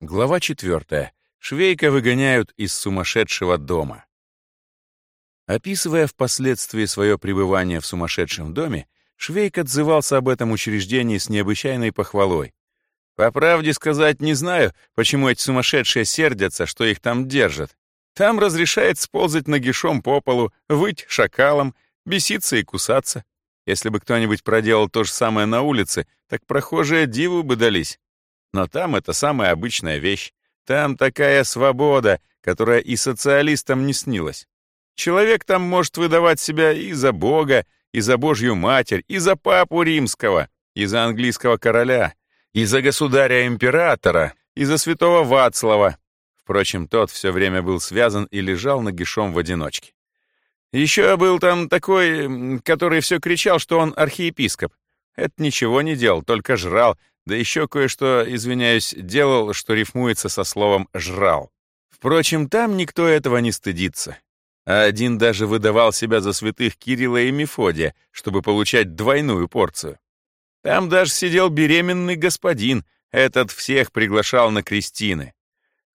Глава четвертая. Швейка выгоняют из сумасшедшего дома. Описывая впоследствии свое пребывание в сумасшедшем доме, Швейк отзывался об этом учреждении с необычайной похвалой. «По правде сказать не знаю, почему эти сумасшедшие сердятся, что их там держат. Там разрешает сползать нагишом по полу, выть шакалом, беситься и кусаться. Если бы кто-нибудь проделал то же самое на улице, так прохожие диву бы дались. Но там это самая обычная вещь. Там такая свобода, которая и социалистам не снилась. Человек там может выдавать себя и за Бога, и за Божью Матерь, и за Папу Римского, и за английского короля, и за государя-императора, и за святого Вацлава. Впрочем, тот все время был связан и лежал нагишом в одиночке. Еще был там такой, который все кричал, что он архиепископ. Это ничего не делал, только жрал, да еще кое-что, извиняюсь, делал, что рифмуется со словом «жрал». Впрочем, там никто этого не стыдится. А один даже выдавал себя за святых Кирилла и Мефодия, чтобы получать двойную порцию. Там даже сидел беременный господин, этот всех приглашал на крестины.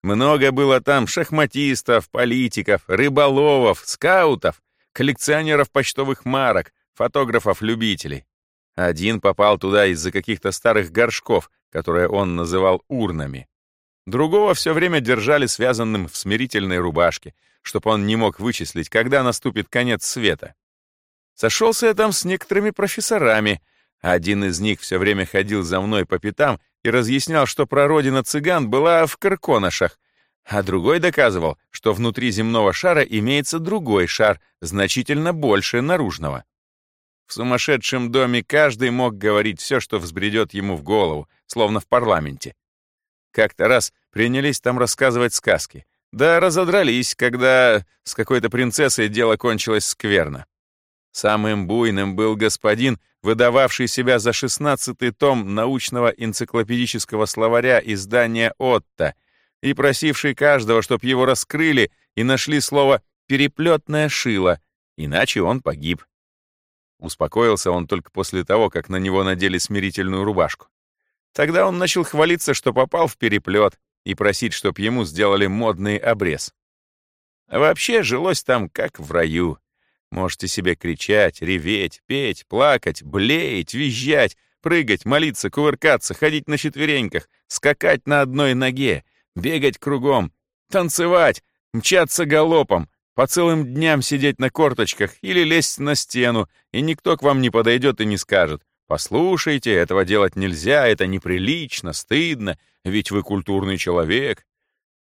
Много было там шахматистов, политиков, рыболовов, скаутов, коллекционеров почтовых марок, фотографов-любителей. Один попал туда из-за каких-то старых горшков, которые он называл урнами. Другого все время держали связанным в смирительной рубашке, чтобы он не мог вычислить, когда наступит конец света. Сошелся я там с некоторыми профессорами. Один из них все время ходил за мной по пятам и разъяснял, что прародина цыган была в Карконошах, а другой доказывал, что внутри земного шара имеется другой шар, значительно больше наружного. В сумасшедшем доме каждый мог говорить все, что взбредет ему в голову, словно в парламенте. Как-то раз принялись там рассказывать сказки. Да разодрались, когда с какой-то принцессой дело кончилось скверно. Самым буйным был господин, выдававший себя за шестнадцатый том научного энциклопедического словаря издания «Отто» и просивший каждого, чтоб его раскрыли и нашли слово «переплетное шило», иначе он погиб. Успокоился он только после того, как на него надели смирительную рубашку. Тогда он начал хвалиться, что попал в переплет, и просить, чтоб ему сделали модный обрез. А вообще жилось там как в раю. Можете себе кричать, реветь, петь, плакать, блеять, визжать, прыгать, молиться, кувыркаться, ходить на четвереньках, скакать на одной ноге, бегать кругом, танцевать, мчаться галопом, по целым дням сидеть на корточках или лезть на стену, и никто к вам не подойдет и не скажет «Послушайте, этого делать нельзя, это неприлично, стыдно, ведь вы культурный человек».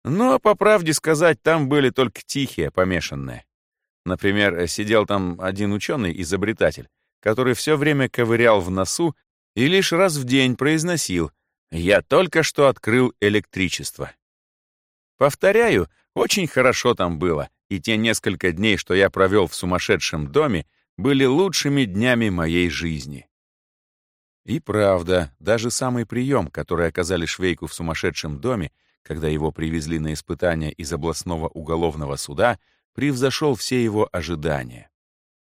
Но, по правде сказать, там были только тихие, помешанные. Например, сидел там один ученый-изобретатель, который все время ковырял в носу и лишь раз в день произносил «Я только что открыл электричество». Повторяю, очень хорошо там было, и те несколько дней, что я провел в сумасшедшем доме, были лучшими днями моей жизни. И правда, даже самый прием, который оказали Швейку в сумасшедшем доме, когда его привезли на испытание из областного уголовного суда, превзошел все его ожидания.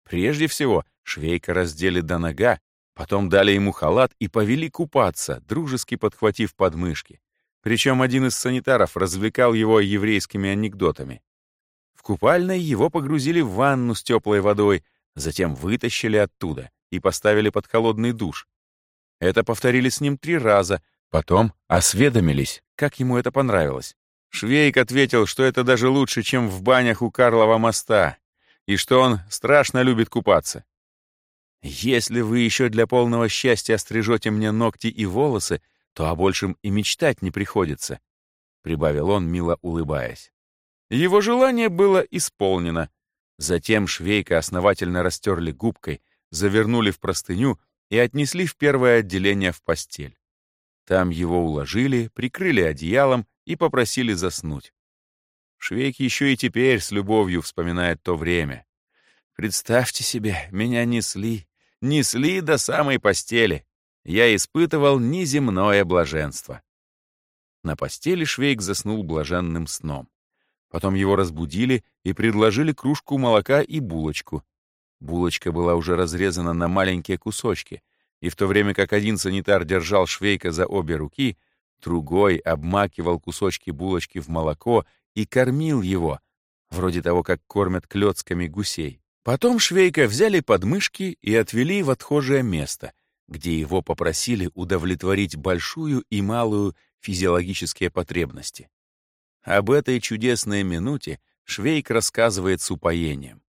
Прежде всего, Швейка раздели до нога, потом дали ему халат и повели купаться, дружески подхватив подмышки. Причем один из санитаров развлекал его еврейскими анекдотами. В купальной его погрузили в ванну с теплой водой, затем вытащили оттуда и поставили под холодный душ. Это повторили с ним три раза, потом осведомились, как ему это понравилось. Швейк ответил, что это даже лучше, чем в банях у Карлова моста, и что он страшно любит купаться. «Если вы еще для полного счастья острижете мне ногти и волосы, то о большем и мечтать не приходится», — прибавил он, мило улыбаясь. Его желание было исполнено. Затем швейка основательно растерли губкой, завернули в простыню и отнесли в первое отделение в постель. Там его уложили, прикрыли одеялом и попросили заснуть. Швейк еще и теперь с любовью вспоминает то время. Представьте себе, меня несли, несли до самой постели. Я испытывал неземное блаженство. На постели Швейк заснул блаженным сном. Потом его разбудили и предложили кружку молока и булочку. Булочка была уже разрезана на маленькие кусочки, и в то время как один санитар держал швейка за обе руки, Другой обмакивал кусочки булочки в молоко и кормил его, вроде того, как кормят клёцками гусей. Потом Швейка взяли под мышки и отвели в отхожее место, где его попросили удовлетворить большую и малую физиологические потребности. Об этой чудесной минуте Швейк рассказывает с упоением.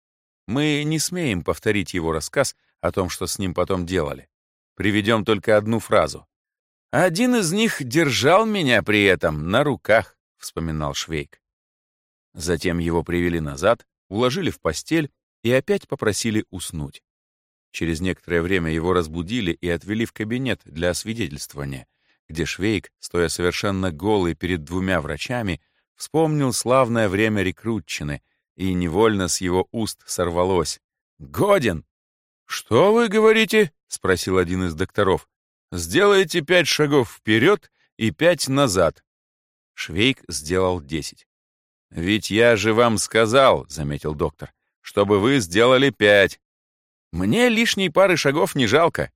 Мы не смеем повторить его рассказ о том, что с ним потом делали. Приведем только одну фразу. «Один из них держал меня при этом на руках», — вспоминал Швейк. Затем его привели назад, уложили в постель и опять попросили уснуть. Через некоторое время его разбудили и отвели в кабинет для освидетельствования, где Швейк, стоя совершенно голый перед двумя врачами, вспомнил славное время рекрутчины, и невольно с его уст сорвалось. «Годен!» «Что вы говорите?» — спросил один из докторов. «Сделайте пять шагов вперед и пять назад». Швейк сделал десять. «Ведь я же вам сказал», — заметил доктор, «чтобы вы сделали пять. Мне лишней пары шагов не жалко».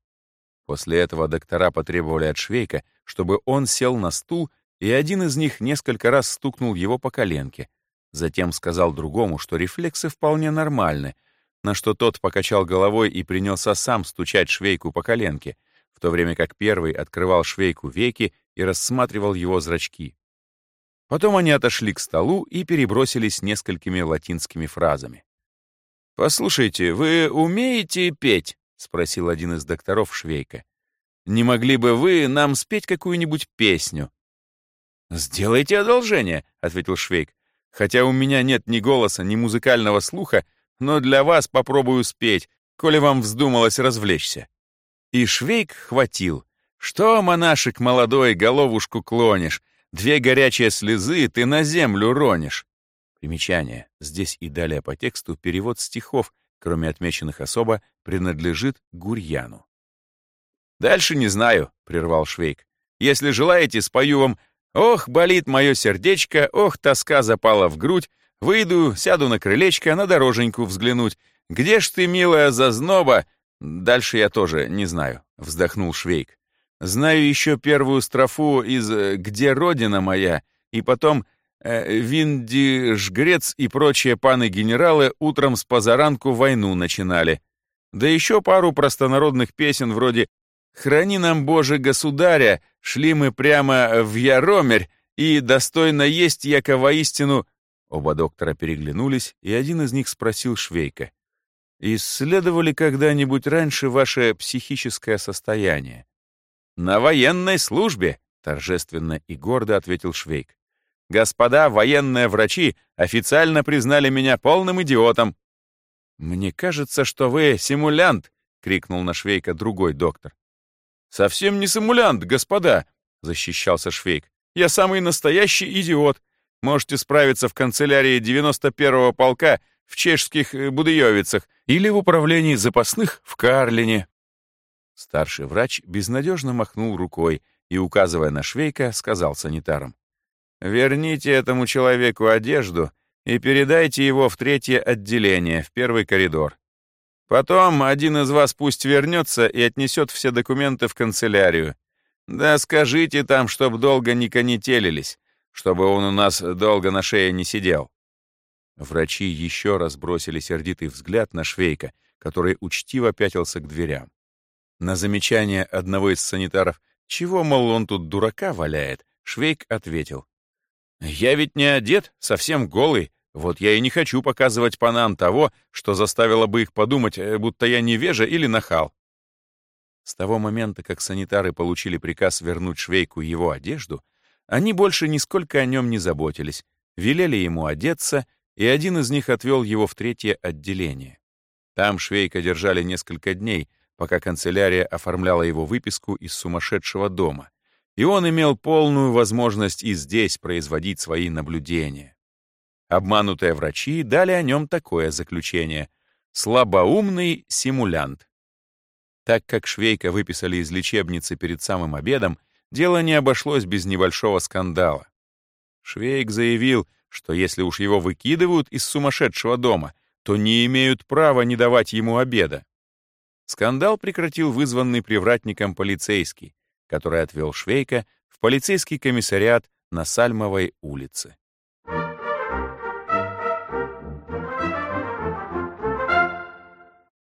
После этого доктора потребовали от Швейка, чтобы он сел на стул, и один из них несколько раз стукнул его по коленке. Затем сказал другому, что рефлексы вполне нормальны, на что тот покачал головой и принялся сам стучать Швейку по коленке, в то время как первый открывал Швейку веки и рассматривал его зрачки. Потом они отошли к столу и перебросились несколькими латинскими фразами. «Послушайте, вы умеете петь?» — спросил один из докторов Швейка. «Не могли бы вы нам спеть какую-нибудь песню?» «Сделайте одолжение», — ответил Швейк. «Хотя у меня нет ни голоса, ни музыкального слуха, но для вас попробую спеть, коли вам вздумалось развлечься». И Швейк хватил. «Что, монашек молодой, головушку клонишь? Две горячие слезы ты на землю ронишь». Примечание. Здесь и далее по тексту перевод стихов, кроме отмеченных особо, принадлежит Гурьяну. «Дальше не знаю», — прервал Швейк. «Если желаете, спою вам «Ох, болит мое сердечко, ох, тоска запала в грудь, выйду, сяду на крылечко, на дороженьку взглянуть. Где ж ты, милая зазноба?» Дальше я тоже не знаю», — вздохнул Швейк. «Знаю еще первую строфу из «Где родина моя?» и потом э, Винди Жгрец и прочие паны-генералы утром с позаранку войну начинали. Да еще пару простонародных песен вроде «Храни нам, Боже, государя!» Шли мы прямо в Яромерь, и достойно есть, яко воистину...» Оба доктора переглянулись, и один из них спросил Швейка. «Исследовали когда-нибудь раньше ваше психическое состояние?» «На военной службе», — торжественно и гордо ответил Швейк. Господа военные врачи официально признали меня полным идиотом. «Мне кажется, что вы симулянт!» — крикнул на Швейка другой доктор. «Совсем не симулянт, господа!» — защищался Швейк. «Я самый настоящий идиот. Можете справиться в канцелярии 91-го полка в чешских э, Будыевицах или в управлении запасных в Карлине». Старший врач безнадежно махнул рукой и, указывая на Швейка, сказал санитарам. Верните этому человеку одежду и передайте его в третье отделение, в первый коридор. Потом один из вас пусть вернется и отнесет все документы в канцелярию. Да скажите там, чтоб долго не конетелились, чтобы он у нас долго на шее не сидел». Врачи еще раз бросили сердитый взгляд на Швейка, который учтиво пятился к дверям. На замечание одного из санитаров, чего, мол, он тут дурака валяет, Швейк ответил. Я ведь не одет, совсем голый. Вот я и не хочу показывать панам того, что заставило бы их подумать, э, будто я невежа или нахал. С того момента, как санитары получили приказ вернуть Швейку его одежду, они больше нисколько о нем не заботились, велели ему одеться, и один из них отвел его в третье отделение. Там Швейка держали несколько дней, пока канцелярия оформляла его выписку из сумасшедшего дома, и он имел полную возможность и здесь производить свои наблюдения. Обманутые врачи дали о нем такое заключение — слабоумный симулянт. Так как Швейка выписали из лечебницы перед самым обедом, дело не обошлось без небольшого скандала. Швейк заявил, что если уж его выкидывают из сумасшедшего дома, то не имеют права не давать ему обеда. Скандал прекратил вызванный привратником полицейский, который отвел Швейка в полицейский комиссариат на Сальмовой улице.